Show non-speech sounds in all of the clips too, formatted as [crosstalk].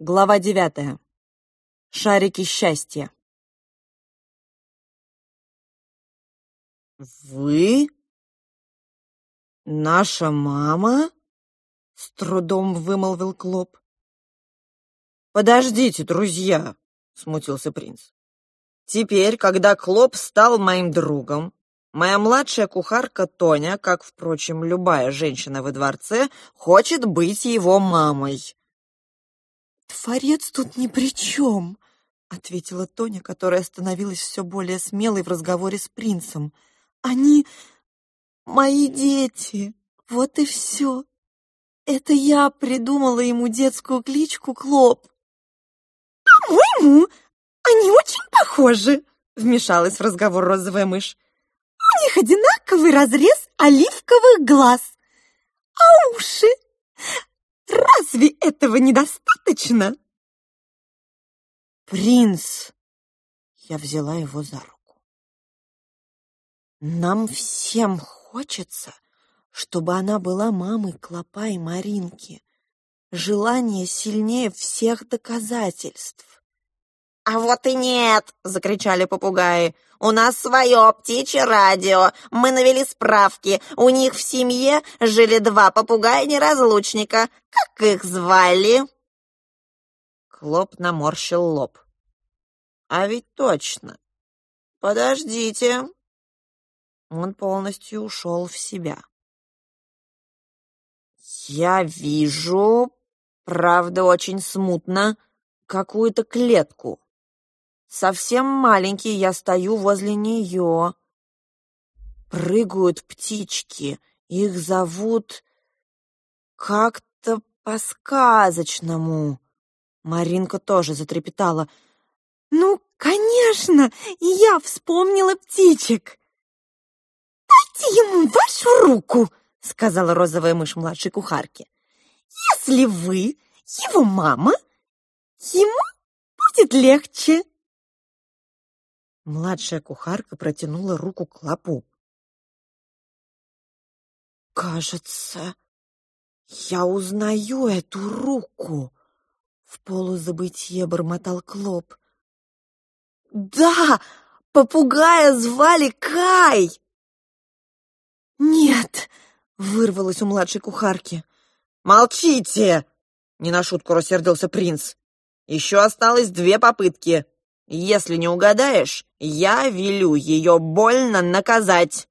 Глава девятая. Шарики счастья. «Вы? Наша мама?» — с трудом вымолвил Клоп. «Подождите, друзья!» — смутился принц. «Теперь, когда Клоп стал моим другом, моя младшая кухарка Тоня, как, впрочем, любая женщина во дворце, хочет быть его мамой». «Творец тут ни при чем», — ответила Тоня, которая становилась все более смелой в разговоре с принцем. «Они мои дети, вот и все. Это я придумала ему детскую кличку Клоп». «По-моему, они очень похожи», — вмешалась в разговор розовая мышь. «У них одинаковый разрез оливковых глаз, а уши Разве этого недостаточно? Принц! Я взяла его за руку. Нам всем хочется, чтобы она была мамой Клопа и Маринки. Желание сильнее всех доказательств. «А вот и нет!» — закричали попугаи. «У нас свое птичье радио. Мы навели справки. У них в семье жили два попугая-неразлучника. Как их звали?» Клоп наморщил лоб. «А ведь точно. Подождите». Он полностью ушел в себя. «Я вижу, правда, очень смутно, какую-то клетку. Совсем маленький я стою возле нее. Прыгают птички. Их зовут как-то по-сказочному. Маринка тоже затрепетала. «Ну, конечно, я вспомнила птичек!» «Дайте ему вашу руку!» — сказала розовая мышь младшей кухарки. «Если вы его мама, ему будет легче!» Младшая кухарка протянула руку к лапу. «Кажется, я узнаю эту руку!» В полузабытье бормотал Клоп. «Да! Попугая звали Кай!» «Нет!» — вырвалось у младшей кухарки. «Молчите!» — не на шутку рассердился принц. «Еще осталось две попытки. Если не угадаешь, я велю ее больно наказать.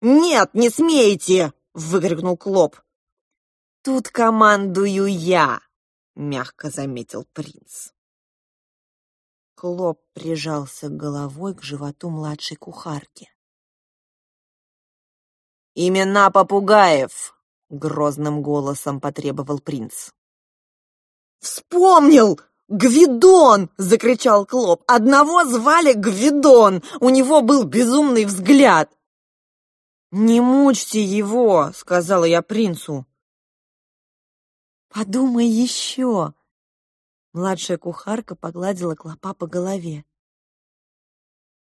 Нет, не смейте, выкрикнул Клоп. Тут командую я, мягко заметил принц. Клоп прижался головой к животу младшей кухарки. «Имена попугаев!» — грозным голосом потребовал принц. «Вспомнил!» «Гвидон!» — закричал Клоп. «Одного звали Гвидон! У него был безумный взгляд!» «Не мучьте его!» — сказала я принцу. «Подумай еще!» Младшая кухарка погладила Клопа по голове.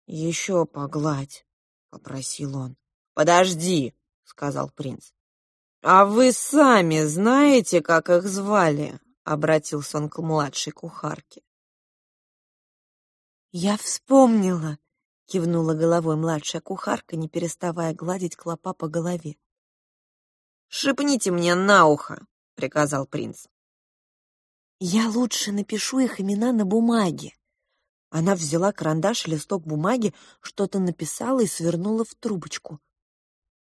«Еще погладь!» — попросил он. «Подожди!» — сказал принц. «А вы сами знаете, как их звали?» Обратился он к младшей кухарке. «Я вспомнила!» — кивнула головой младшая кухарка, не переставая гладить клопа по голове. «Шепните мне на ухо!» — приказал принц. «Я лучше напишу их имена на бумаге». Она взяла карандаш и листок бумаги, что-то написала и свернула в трубочку.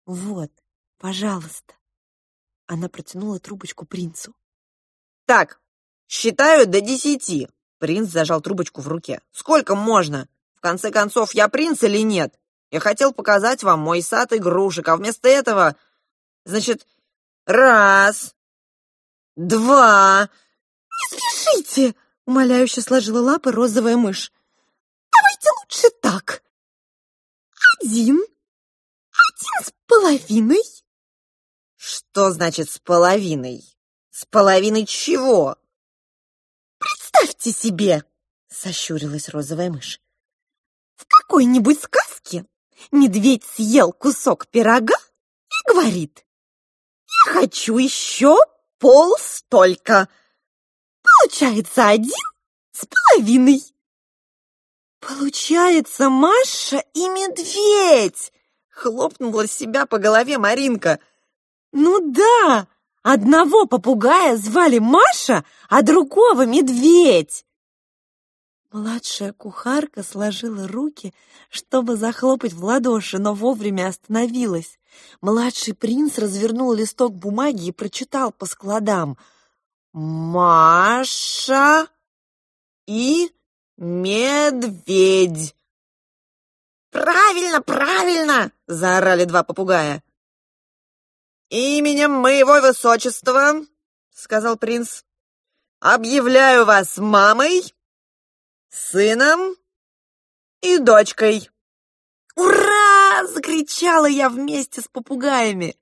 «Вот, пожалуйста». Она протянула трубочку принцу. «Так, считаю до десяти». Принц зажал трубочку в руке. «Сколько можно? В конце концов, я принц или нет? Я хотел показать вам мой сад игрушек, а вместо этого... Значит, раз, два...» «Не спешите!» — умоляюще сложила лапы розовая мышь. «Давайте лучше так. Один, один с половиной». «Что значит с половиной?» «С половиной чего?» «Представьте себе!» — сощурилась розовая мышь. «В какой-нибудь сказке медведь съел кусок пирога и говорит, «Я хочу еще пол столько». Получается один с половиной. Получается, Маша и медведь! Хлопнула себя по голове Маринка. Ну да, одного попугая звали Маша, а другого медведь. Младшая кухарка сложила руки, чтобы захлопать в ладоши, но вовремя остановилась. Младший принц развернул листок бумаги и прочитал по складам. «Маша и медведь». «Правильно, правильно!» — заорали два попугая. «Именем моего высочества, — сказал принц, — объявляю вас мамой, сыном и дочкой». «Ура!» — закричала я вместе с попугаями.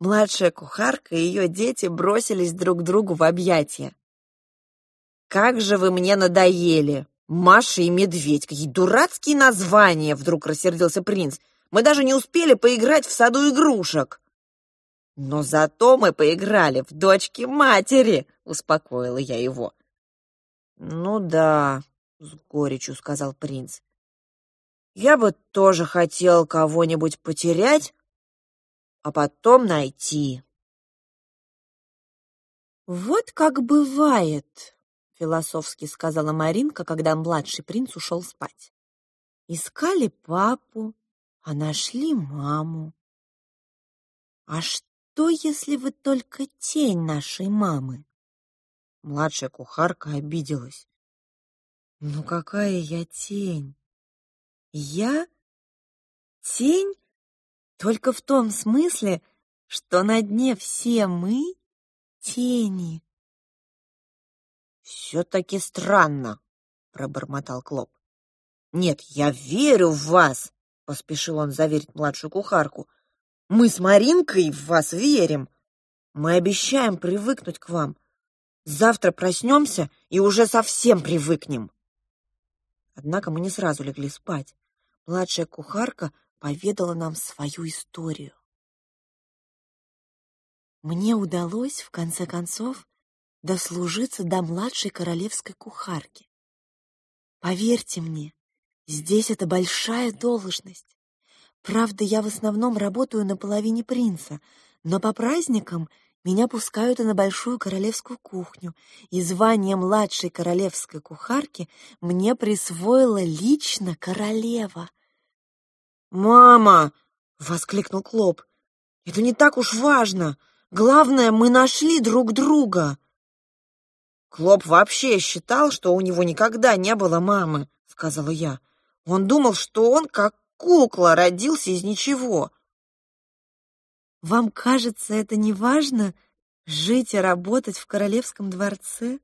Младшая кухарка и ее дети бросились друг другу в объятия. «Как же вы мне надоели! Маша и медведь! Какие дурацкие названия!» — вдруг рассердился принц. «Мы даже не успели поиграть в саду игрушек!» «Но зато мы поиграли в дочки матери!» — успокоила я его. «Ну да», — с горечью сказал принц. «Я бы тоже хотел кого-нибудь потерять, а потом найти». «Вот как бывает», — философски сказала Маринка, когда младший принц ушел спать. «Искали папу, а нашли маму. А что, если вы только тень нашей мамы?» Младшая кухарка обиделась. «Ну какая я тень? Я тень только в том смысле, что на дне все мы тени». «Все-таки странно», — пробормотал Клоп. «Нет, я верю в вас», — поспешил он заверить младшую кухарку. «Мы с Маринкой в вас верим. Мы обещаем привыкнуть к вам. Завтра проснемся и уже совсем привыкнем. Однако мы не сразу легли спать. Младшая кухарка поведала нам свою историю. Мне удалось, в конце концов, дослужиться до младшей королевской кухарки. Поверьте мне, здесь это большая должность. Правда, я в основном работаю на половине принца, но по праздникам меня пускают и на большую королевскую кухню, и звание младшей королевской кухарки мне присвоила лично королева. «Мама!» — воскликнул Клоп. «Это не так уж важно. Главное, мы нашли друг друга». «Клоп вообще считал, что у него никогда не было мамы», — сказала я. «Он думал, что он, как кукла, родился из ничего». Вам кажется, это не важно жить и работать в королевском дворце?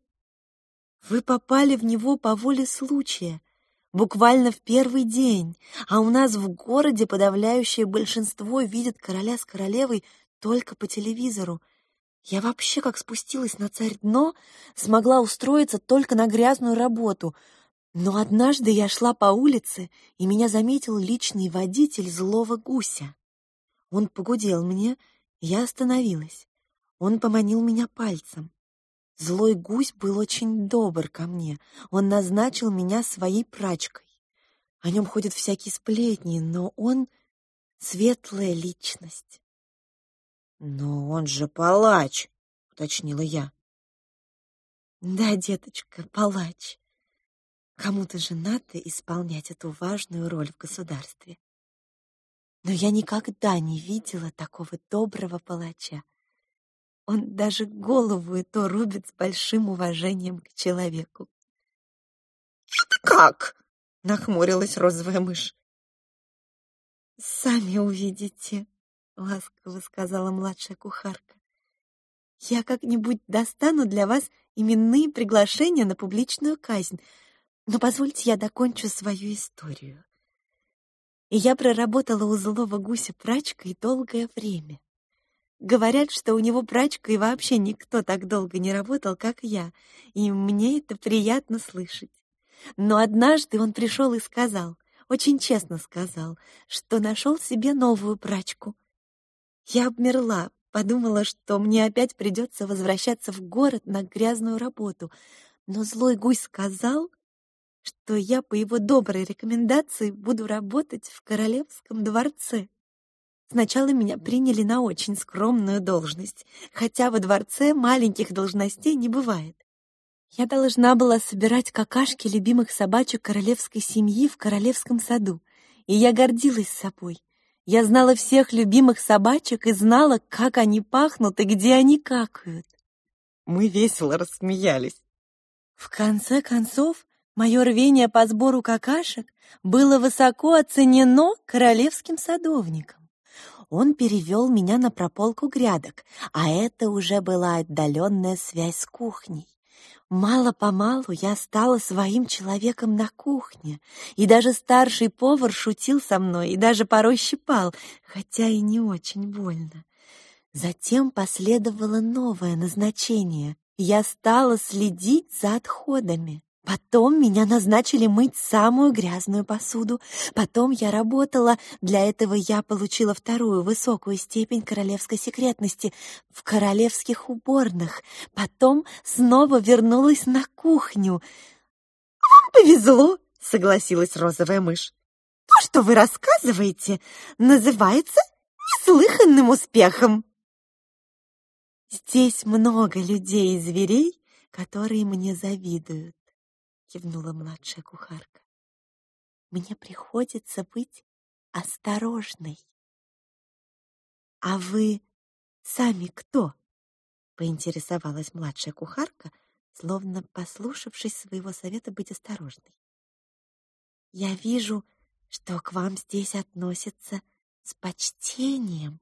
Вы попали в него по воле случая, буквально в первый день, а у нас в городе подавляющее большинство видит короля с королевой только по телевизору. Я вообще, как спустилась на царь дно, смогла устроиться только на грязную работу. Но однажды я шла по улице, и меня заметил личный водитель злого гуся. Он погудел мне, я остановилась. Он поманил меня пальцем. Злой гусь был очень добр ко мне. Он назначил меня своей прачкой. О нем ходят всякие сплетни, но он светлая личность. «Но он же палач», — уточнила я. «Да, деточка, палач. Кому-то же надо исполнять эту важную роль в государстве но я никогда не видела такого доброго палача. Он даже голову и то рубит с большим уважением к человеку. «Это как?» — нахмурилась розовая мышь. «Сами увидите», — ласково сказала младшая кухарка. «Я как-нибудь достану для вас именные приглашения на публичную казнь, но позвольте я докончу свою историю и я проработала у злого гуся прачкой долгое время. Говорят, что у него прачка и вообще никто так долго не работал, как я, и мне это приятно слышать. Но однажды он пришел и сказал, очень честно сказал, что нашел себе новую прачку. Я обмерла, подумала, что мне опять придется возвращаться в город на грязную работу. Но злой гусь сказал, что я по его доброй рекомендации буду работать в королевском дворце. Сначала меня приняли на очень скромную должность, хотя во дворце маленьких должностей не бывает. Я должна была собирать какашки любимых собачек королевской семьи в королевском саду, и я гордилась собой. Я знала всех любимых собачек и знала, как они пахнут и где они какают. Мы весело рассмеялись. В конце концов, мое рвение по сбору какашек было высоко оценено королевским садовником. Он перевел меня на прополку грядок, а это уже была отдаленная связь с кухней. Мало-помалу я стала своим человеком на кухне, и даже старший повар шутил со мной и даже порой щипал, хотя и не очень больно. Затем последовало новое назначение. Я стала следить за отходами. Потом меня назначили мыть самую грязную посуду. Потом я работала, для этого я получила вторую высокую степень королевской секретности в королевских уборных. Потом снова вернулась на кухню. «Вам повезло», — согласилась розовая мышь. «То, что вы рассказываете, называется неслыханным успехом». Здесь много людей и зверей, которые мне завидуют кивнула младшая кухарка. Мне приходится быть осторожной. А вы сами кто? поинтересовалась младшая кухарка, словно послушавшись своего совета быть осторожной. Я вижу, что к вам здесь относятся с почтением.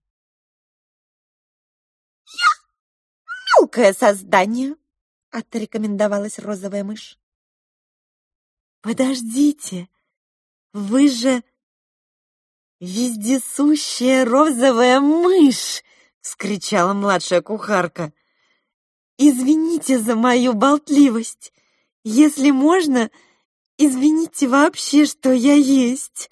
Я мелкое создание, отрекомендовалась розовая мышь. Подождите, вы же вездесущая розовая мышь! вскричала младшая кухарка. Извините за мою болтливость. Если можно, извините вообще, что я есть.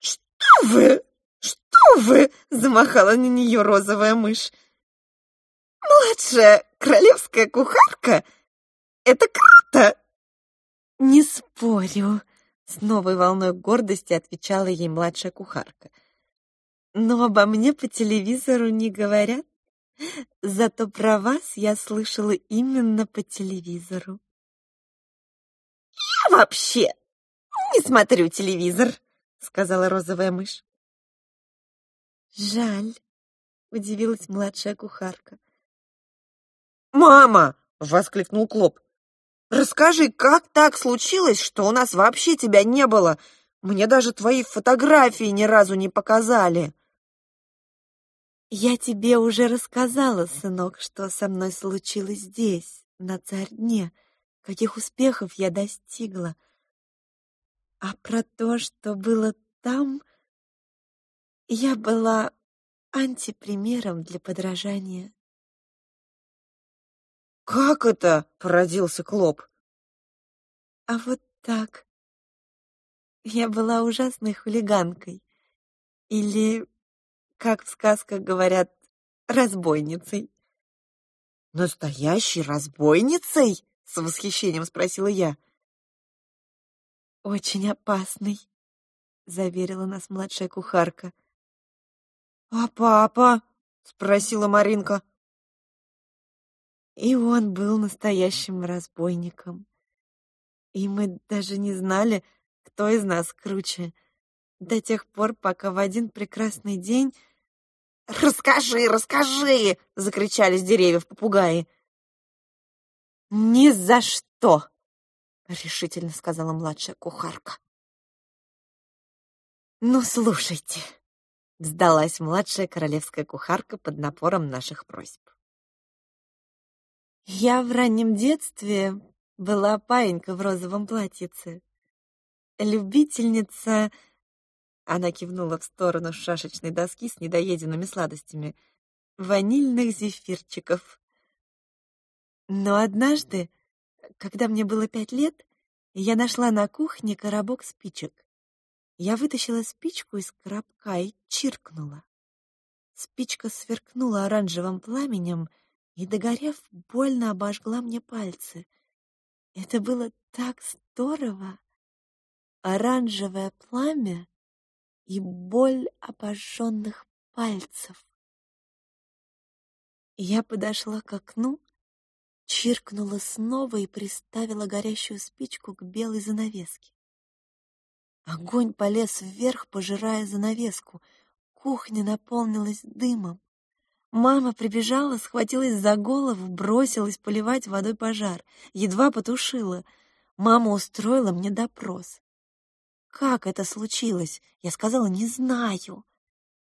Что вы? Что вы? замахала на нее розовая мышь. Младшая королевская кухарка? Это круто! «Не спорю», — с новой волной гордости отвечала ей младшая кухарка. «Но обо мне по телевизору не говорят. Зато про вас я слышала именно по телевизору». «Я вообще не смотрю телевизор», — сказала розовая мышь. «Жаль», — удивилась младшая кухарка. «Мама!» — воскликнул Клоп. Расскажи, как так случилось, что у нас вообще тебя не было? Мне даже твои фотографии ни разу не показали. Я тебе уже рассказала, сынок, что со мной случилось здесь, на Царь-дне, каких успехов я достигла. А про то, что было там, я была антипримером для подражания «Как это?» — породился Клоп. «А вот так. Я была ужасной хулиганкой. Или, как в сказках говорят, разбойницей». «Настоящей разбойницей?» — с восхищением спросила я. «Очень опасный», — заверила нас младшая кухарка. «А папа?» — спросила Маринка. И он был настоящим разбойником. И мы даже не знали, кто из нас круче, до тех пор, пока в один прекрасный день... «Расскажи, расскажи!» — закричали с деревьев попугаи. «Ни за что!» — решительно сказала младшая кухарка. «Ну, слушайте!» — сдалась младшая королевская кухарка под напором наших просьб. Я в раннем детстве была паинька в розовом платьице. Любительница... Она кивнула в сторону шашечной доски с недоеденными сладостями. Ванильных зефирчиков. Но однажды, когда мне было пять лет, я нашла на кухне коробок спичек. Я вытащила спичку из коробка и чиркнула. Спичка сверкнула оранжевым пламенем и, догорев, больно обожгла мне пальцы. Это было так здорово! Оранжевое пламя и боль обожженных пальцев. Я подошла к окну, чиркнула снова и приставила горящую спичку к белой занавеске. Огонь полез вверх, пожирая занавеску. Кухня наполнилась дымом. Мама прибежала, схватилась за голову, бросилась поливать водой пожар. Едва потушила. Мама устроила мне допрос. Как это случилось? Я сказала, не знаю.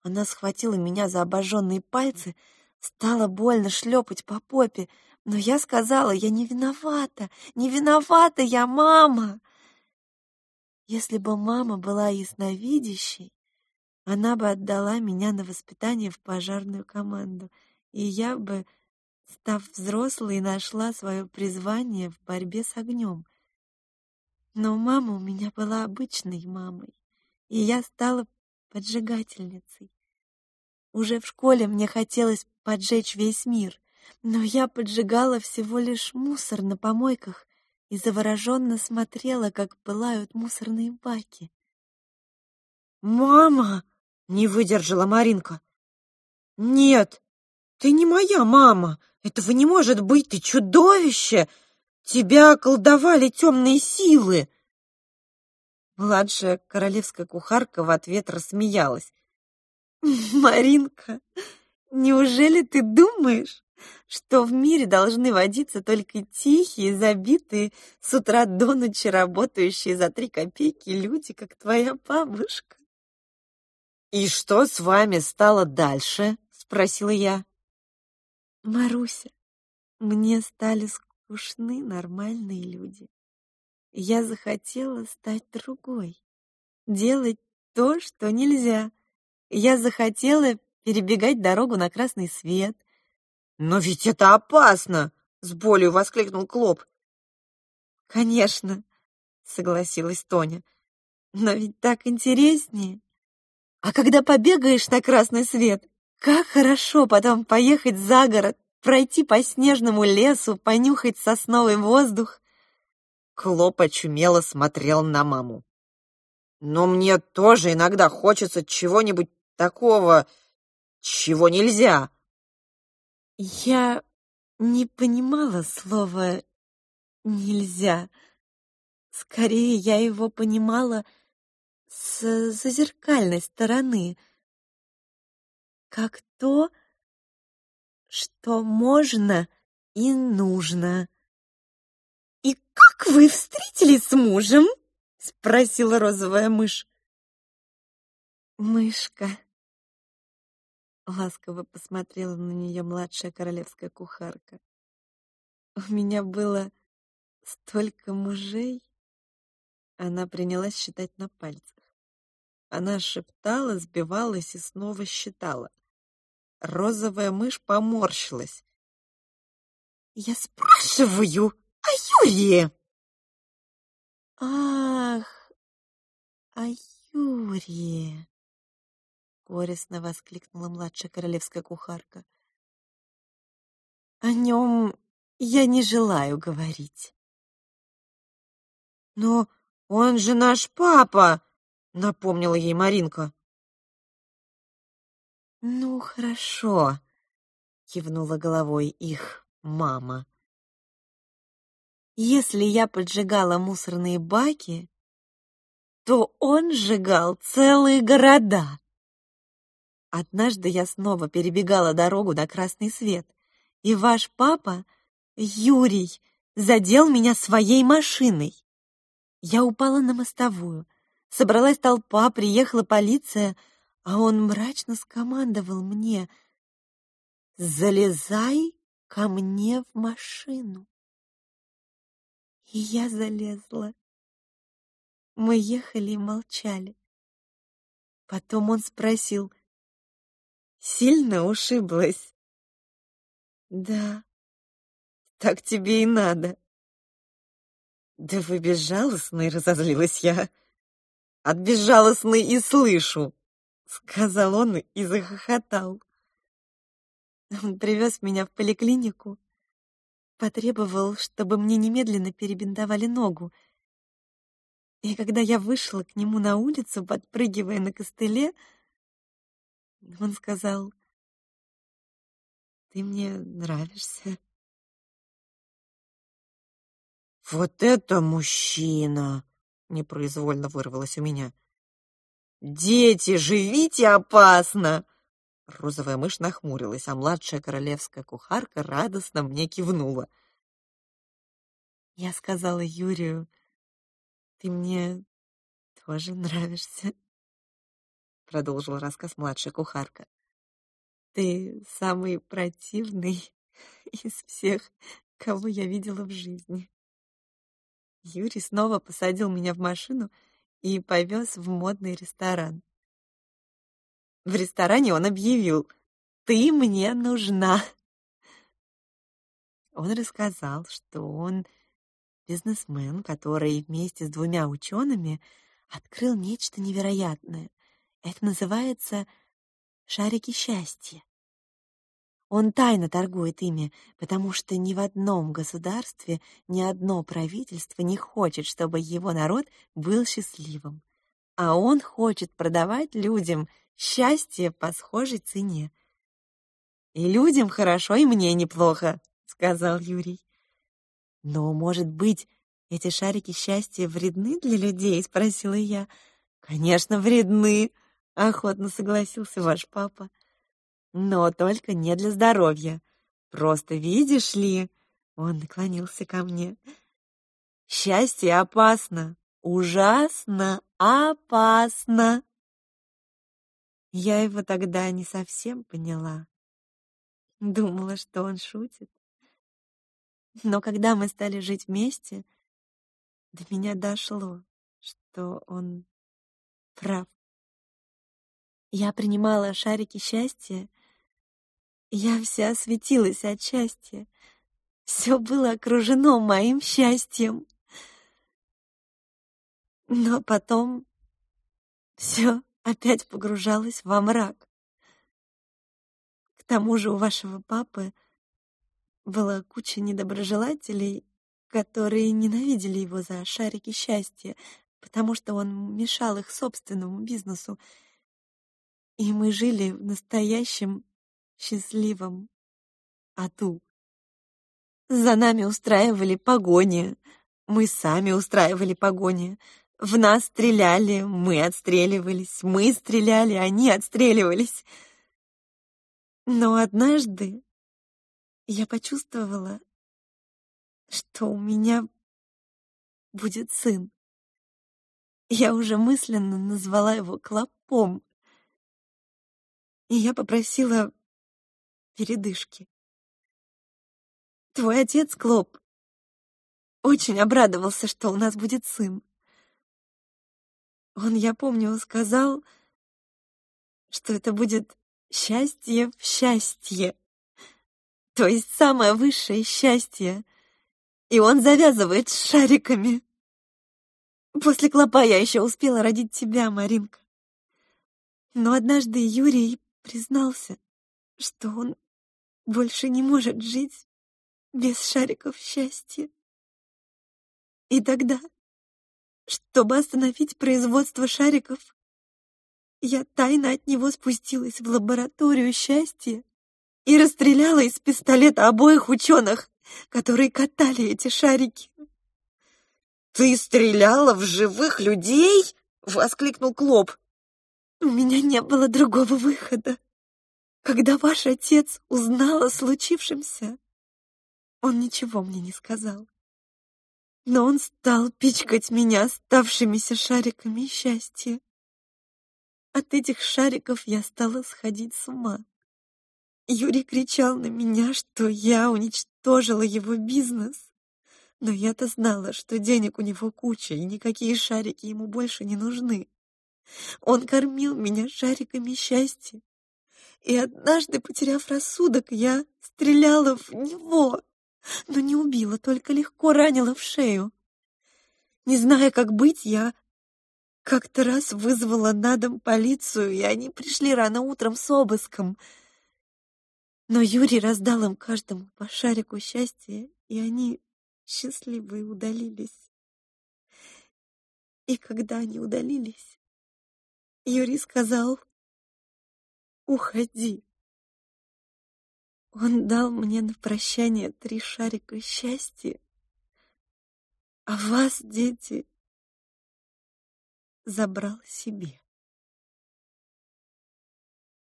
Она схватила меня за обожженные пальцы, стала больно шлепать по попе, но я сказала, я не виновата, не виновата я, мама. Если бы мама была ясновидящей, она бы отдала меня на воспитание в пожарную команду, и я бы, став взрослой, нашла свое призвание в борьбе с огнем. Но мама у меня была обычной мамой, и я стала поджигательницей. Уже в школе мне хотелось поджечь весь мир, но я поджигала всего лишь мусор на помойках и завороженно смотрела, как пылают мусорные баки. «Мама!» — не выдержала Маринка. «Нет, ты не моя мама! Этого не может быть, ты чудовище! Тебя околдовали темные силы!» Младшая королевская кухарка в ответ рассмеялась. [laughs] «Маринка, неужели ты думаешь, что в мире должны водиться только тихие, забитые, с утра до ночи работающие за три копейки люди, как твоя бабушка?» «И что с вами стало дальше?» — спросила я. «Маруся, мне стали скучны нормальные люди. Я захотела стать другой, делать то, что нельзя. Я захотела перебегать дорогу на красный свет. «Но ведь это опасно!» — с болью воскликнул Клоп. «Конечно», — согласилась Тоня. «Но ведь так интереснее. А когда побегаешь на красный свет, как хорошо потом поехать за город, пройти по снежному лесу, понюхать сосновый воздух». Клоп очумело смотрел на маму. «Но мне тоже иногда хочется чего-нибудь такого, чего нельзя. Я не понимала слова «нельзя». Скорее, я его понимала с зазеркальной стороны, как то, что можно и нужно. «И как вы встретились с мужем?» — спросила розовая мышь. «Мышка», Ласково посмотрела на нее младшая королевская кухарка. У меня было столько мужей. Она принялась считать на пальцах. Она шептала, сбивалась и снова считала. Розовая мышь поморщилась. «Я спрашиваю о Юрии!» «Ах, о Юрии!» горестно воскликнула младшая королевская кухарка. О нем я не желаю говорить. Но он же наш папа, напомнила ей Маринка. Ну, хорошо, кивнула головой их мама. Если я поджигала мусорные баки, то он сжигал целые города. Однажды я снова перебегала дорогу на красный свет, и ваш папа, Юрий, задел меня своей машиной. Я упала на мостовую. Собралась толпа, приехала полиция, а он мрачно скомандовал мне «Залезай ко мне в машину». И я залезла. Мы ехали и молчали. Потом он спросил, Сильно ушиблась? Да, так тебе и надо. Да вы безжалостный, разозлилась я. От безжалостной и слышу, сказал он и захохотал. Привез меня в поликлинику, потребовал, чтобы мне немедленно перебинтовали ногу. И когда я вышла к нему на улицу, подпрыгивая на костыле, он сказал, «Ты мне нравишься». «Вот это мужчина!» — непроизвольно вырвалось у меня. «Дети, живите опасно!» Розовая мышь нахмурилась, а младшая королевская кухарка радостно мне кивнула. Я сказала Юрию, «Ты мне тоже нравишься», — продолжила рассказ младшая кухарка. «Ты самый противный [laughs] из всех, кого я видела в жизни». Юрий снова посадил меня в машину и повез в модный ресторан. В ресторане он объявил «Ты мне нужна!» Он рассказал, что он бизнесмен, который вместе с двумя учеными открыл нечто невероятное. Это называется «шарики счастья». Он тайно торгует ими, потому что ни в одном государстве ни одно правительство не хочет, чтобы его народ был счастливым. А он хочет продавать людям счастье по схожей цене. «И людям хорошо, и мне неплохо», — сказал Юрий. «Но, может быть, эти шарики счастья вредны для людей?» — спросила я. «Конечно, вредны», — охотно согласился ваш папа. «Но только не для здоровья. Просто видишь ли...» — он наклонился ко мне. «Счастье опасно, ужасно опасно!» Я его тогда не совсем поняла. Думала, что он шутит. Но когда мы стали жить вместе, до меня дошло, что он прав. Я принимала шарики счастья, я вся светилась от счастья. Все было окружено моим счастьем. Но потом все опять погружалась во мрак. К тому же у вашего папы была куча недоброжелателей, которые ненавидели его за шарики счастья, потому что он мешал их собственному бизнесу. И мы жили в настоящем счастливом аду. За нами устраивали погони, мы сами устраивали погони. В нас стреляли, мы отстреливались, мы стреляли, они отстреливались. Но однажды я почувствовала, что у меня будет сын. Я уже мысленно назвала его Клопом. И я попросила передышки. Твой отец, Клоп, очень обрадовался, что у нас будет сын. Он, я помню, сказал, что это будет счастье в счастье то есть самое высшее счастье. И он завязывает с шариками. После клопа я еще успела родить тебя, Маринка. Но однажды Юрий признался, что он больше не может жить без шариков счастья. И тогда, чтобы остановить производство шариков, я тайно от него спустилась в лабораторию счастья и расстреляла из пистолета обоих ученых, которые катали эти шарики. «Ты стреляла в живых людей?» — воскликнул Клоп. «У меня не было другого выхода. Когда ваш отец узнал о случившемся, он ничего мне не сказал. Но он стал пичкать меня оставшимися шариками счастья. От этих шариков я стала сходить с ума. Юрий кричал на меня, что я уничтожила его бизнес. Но я-то знала, что денег у него куча, и никакие шарики ему больше не нужны. Он кормил меня шариками счастья. И однажды, потеряв рассудок, я стреляла в него, но не убила, только легко ранила в шею. Не зная, как быть, я как-то раз вызвала на дом полицию, и они пришли рано утром с обыском — Но Юрий раздал им каждому по шарику счастья, и они счастливые удалились. И когда они удалились, Юрий сказал, «Уходи». Он дал мне на прощание три шарика счастья, а вас, дети, забрал себе.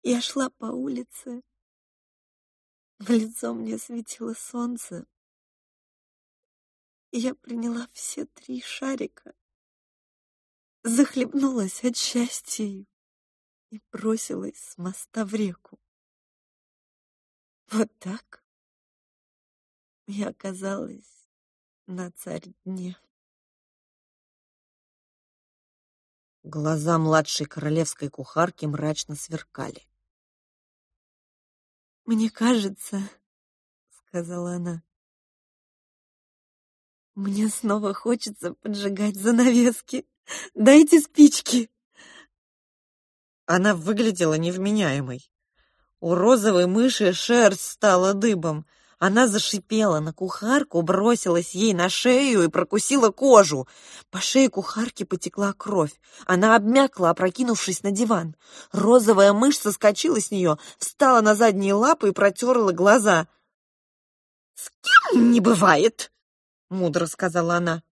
Я шла по улице, в лицо мне светило солнце, и я приняла все три шарика, захлебнулась от счастья бросилась с моста в реку. Вот так я оказалась на царь дне. Глаза младшей королевской кухарки мрачно сверкали. «Мне кажется, — сказала она, — мне снова хочется поджигать занавески. Дайте спички!» Она выглядела невменяемой. У розовой мыши шерсть стала дыбом. Она зашипела на кухарку, бросилась ей на шею и прокусила кожу. По шее кухарки потекла кровь. Она обмякла, опрокинувшись на диван. Розовая мышь соскочила с нее, встала на задние лапы и протерла глаза. «С кем не бывает?» — мудро сказала она.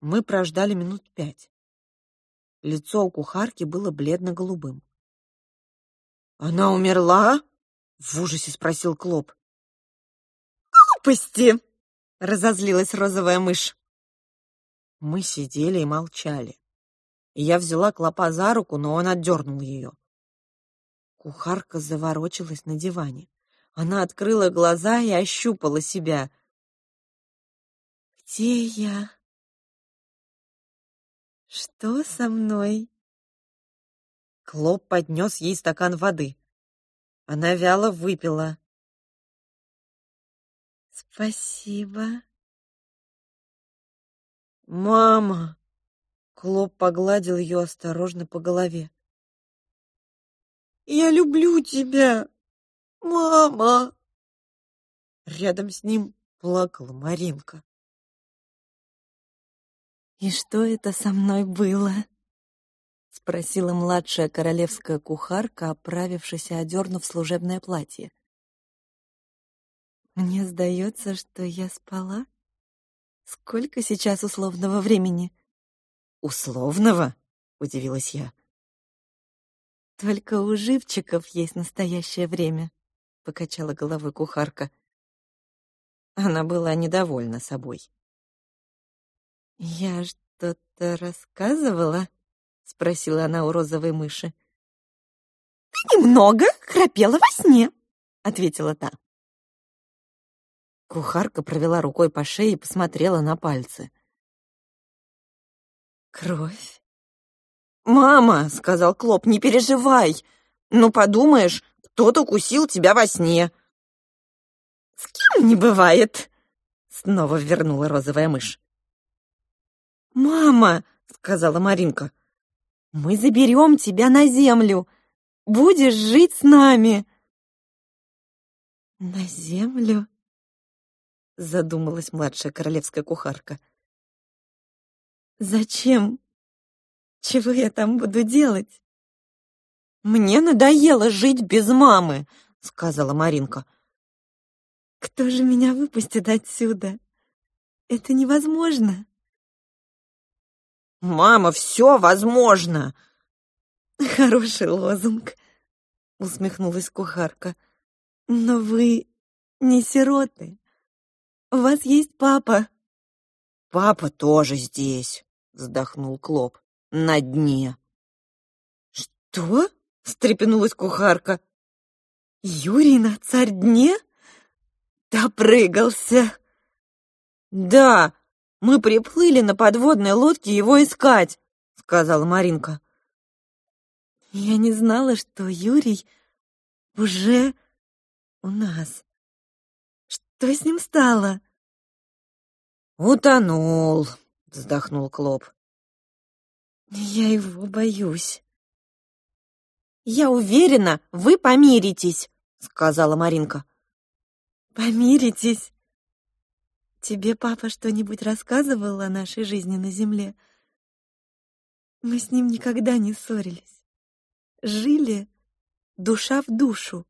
Мы прождали минут пять. Лицо у кухарки было бледно-голубым. «Она умерла?» — в ужасе спросил Клоп. «Глупости!» — разозлилась розовая мышь. Мы сидели и молчали. И я взяла Клопа за руку, но он отдернул ее. Кухарка заворочилась на диване. Она открыла глаза и ощупала себя. «Где я? Что со мной?» Клоп поднес ей стакан воды. Она вяло выпила. «Спасибо». «Мама!» Клоп погладил ее осторожно по голове. «Я люблю тебя, мама!» Рядом с ним плакала Маринка. «И что это со мной было?» — спросила младшая королевская кухарка, оправившись и одернув служебное платье. «Мне сдается, что я спала. Сколько сейчас условного времени?» «Условного?» — удивилась я. «Только у живчиков есть настоящее время», — покачала головой кухарка. Она была недовольна собой. «Я что-то рассказывала?» — спросила она у розовой мыши. «Ты немного храпела во сне», — ответила та. Кухарка провела рукой по шее и посмотрела на пальцы. «Кровь?» «Мама», — сказал Клоп, — «не переживай. Ну, подумаешь, кто-то укусил тебя во сне». «С кем не бывает?» — снова вернула розовая мышь. «Мама», — сказала Маринка, — мы заберем тебя на землю. Будешь жить с нами. На землю? Задумалась младшая королевская кухарка. Зачем? Чего я там буду делать? Мне надоело жить без мамы, сказала Маринка. Кто же меня выпустит отсюда? Это невозможно. «Мама, все возможно!» [laughs] «Хороший лозунг», — усмехнулась кухарка. «Но вы не сироты. У вас есть папа». «Папа тоже здесь», — вздохнул Клоп. «На дне». «Что?» — встрепенулась кухарка. «Юрий на царь дне?» «Допрыгался!» «Да, мы приплыли на подводной лодке его искать», — сказала Маринка. «Я не знала, что Юрий уже у нас. Что с ним стало?» «Утонул», — вздохнул Клоп. «Я его боюсь». «Я уверена, вы помиритесь», — сказала Маринка. «Помиритесь. Тебе папа что-нибудь рассказывал о нашей жизни на земле? Мы с ним никогда не ссорились. Жили душа в душу.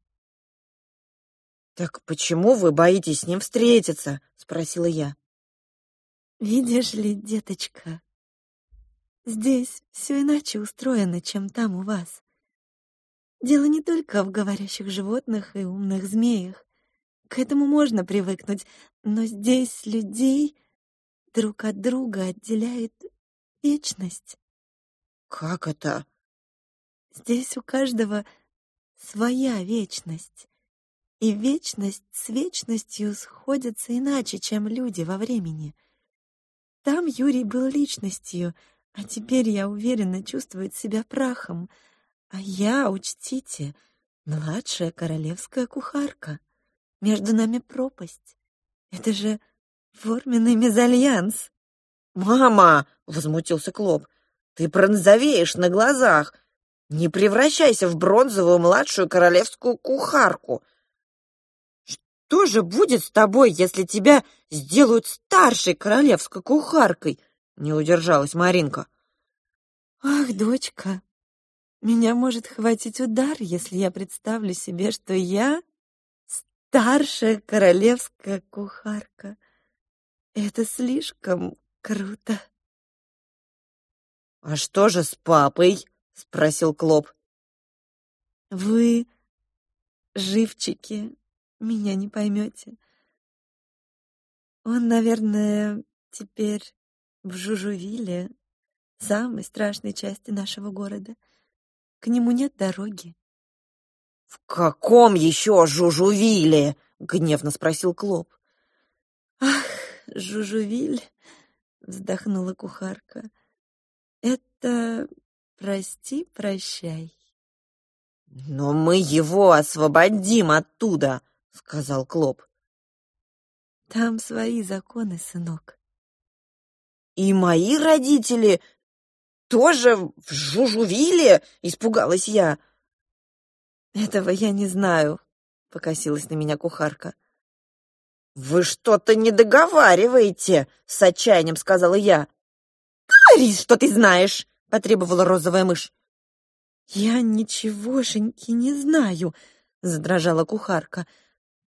«Так почему вы боитесь с ним встретиться?» — спросила я. «Видишь ли, деточка, здесь все иначе устроено, чем там у вас. Дело не только в говорящих животных и умных змеях. К этому можно привыкнуть, но здесь людей друг от друга отделяет вечность. Как это? Здесь у каждого своя вечность. И вечность с вечностью сходятся иначе, чем люди во времени. Там Юрий был личностью, а теперь, я уверена, чувствует себя прахом. А я, учтите, младшая королевская кухарка. Между нами пропасть. Это же форменный мезальянс. «Мама!» — возмутился Клоп. «Ты бронзовеешь на глазах. Не превращайся в бронзовую младшую королевскую кухарку. Что же будет с тобой, если тебя сделают старшей королевской кухаркой? Не удержалась Маринка. Ах, дочка, меня может хватить удар, если я представлю себе, что я старшая королевская кухарка. Это слишком круто. А что же с папой? спросил Клоп. Вы живчики, меня не поймете. Он, наверное, теперь в Жужувиле, самой страшной части нашего города. К нему нет дороги. «В каком еще Жужувиле?» — гневно спросил Клоп. «Ах, Жужувиль!» — вздохнула кухарка. «Это прости, прощай». «Но мы его освободим оттуда!» — сказал Клоп. «Там свои законы, сынок». «И мои родители тоже в Жужувиле?» — испугалась я. «Этого я не знаю», — покосилась на меня кухарка. «Вы что-то не договариваете», — с отчаянием сказала я. «Говори, что ты знаешь», — потребовала розовая мышь. «Я ничегошеньки не знаю», — задрожала кухарка.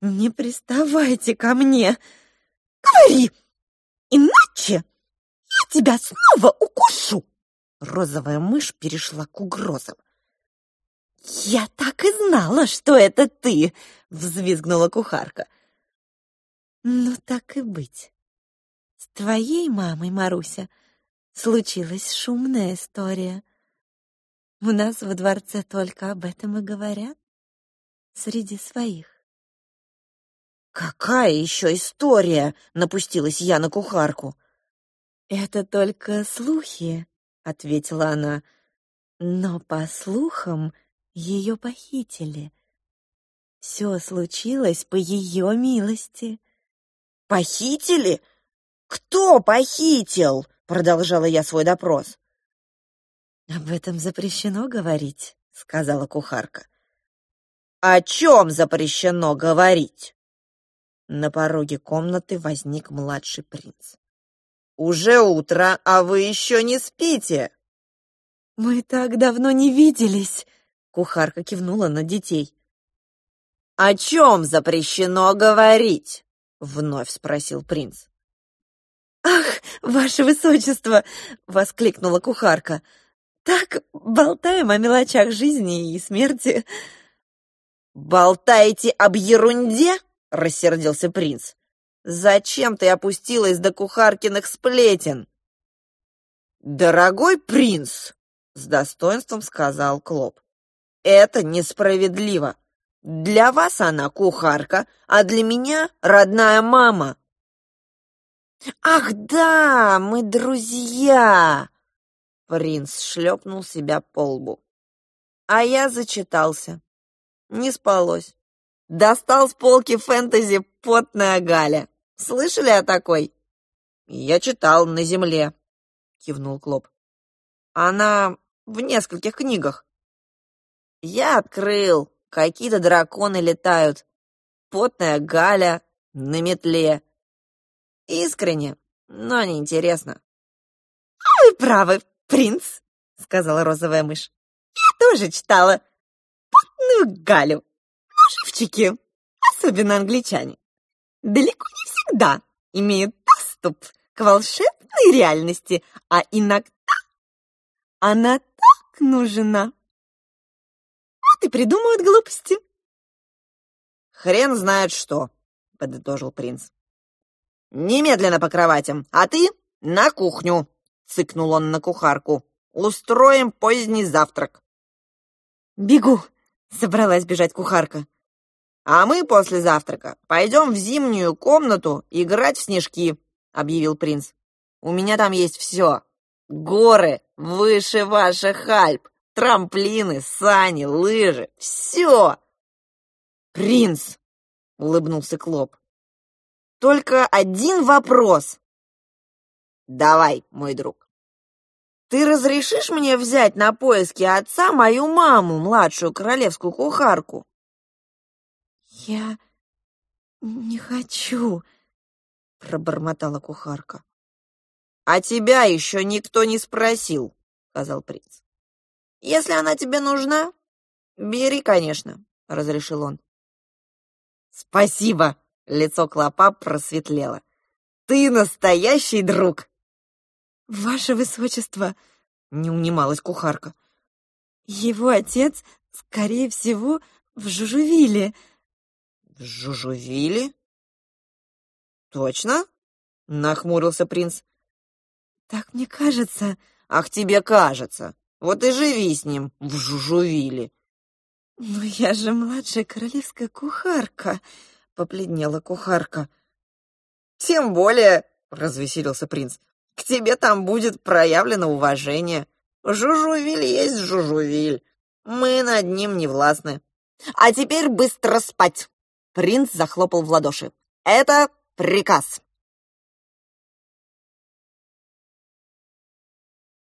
«Не приставайте ко мне!» «Говори, иначе я тебя снова укушу!» Розовая мышь перешла к угрозам. «Я так и знала, что это ты!» — взвизгнула кухарка. «Ну, так и быть. С твоей мамой, Маруся, случилась шумная история. У нас во дворце только об этом и говорят. Среди своих. «Какая еще история?» — напустилась я на кухарку. «Это только слухи», — ответила она. «Но по слухам ее похитили. Все случилось по ее милости». «Похитили? Кто похитил?» — продолжала я свой допрос. «Об этом запрещено говорить», — сказала кухарка. «О чем запрещено говорить?» На пороге комнаты возник младший принц. «Уже утро, а вы еще не спите!» «Мы так давно не виделись!» Кухарка кивнула на детей. «О чем запрещено говорить?» Вновь спросил принц. «Ах, ваше высочество!» — воскликнула кухарка. «Так болтаем о мелочах жизни и смерти». «Болтаете об ерунде?» — рассердился принц. «Зачем ты опустилась до кухаркиных сплетен?» «Дорогой принц!» — с достоинством сказал Клоп. «Это несправедливо. Для вас она кухарка, а для меня родная мама». «Ах да, мы друзья!» Принц шлепнул себя по лбу. А я зачитался. Не спалось. Достал с полки фэнтези «Потная Галя». Слышали о такой? Я читал на земле, кивнул Клоп. Она в нескольких книгах. Я открыл, какие-то драконы летают, потная Галя на метле. Искренне, но неинтересно. «Вы правы, принц», — сказала розовая мышь. «Я тоже читала потную Галю. Но живчики, особенно англичане, далеко не всегда имеют доступ к волшебной реальности, а иногда она так нужна. И придумывают глупости. «Хрен знает что», — подытожил принц. «Немедленно по кроватям, а ты на кухню», — цыкнул он на кухарку. «Устроим поздний завтрак». «Бегу!» — собралась бежать кухарка. «А мы после завтрака пойдем в зимнюю комнату играть в снежки», — объявил принц. «У меня там есть все. Горы выше ваших Альп, трамплины, сани, лыжи, все!» «Принц!» — улыбнулся Клоп. «Только один вопрос!» «Давай, мой друг. Ты разрешишь мне взять на поиски отца мою маму, младшую королевскую кухарку?» «Я не хочу», — пробормотала кухарка. «А тебя еще никто не спросил», — сказал принц. «Если она тебе нужна, бери, конечно», — разрешил он. «Спасибо!» — лицо клопа просветлело. «Ты настоящий друг!» «Ваше высочество!» — не унималась кухарка. «Его отец, скорее всего, в Жужувиле». «В Жужувиле? Точно?» — нахмурился принц. «Так мне кажется». «Ах, тебе кажется. Вот и живи с ним в Жужувиле». «Но я же младшая королевская кухарка», — побледнела кухарка. «Тем более», — развеселился принц, — «к тебе там будет проявлено уважение. Жужувиль есть Жужувиль. Мы над ним не властны. А теперь быстро спать!» Принц захлопал в ладоши. «Это приказ!»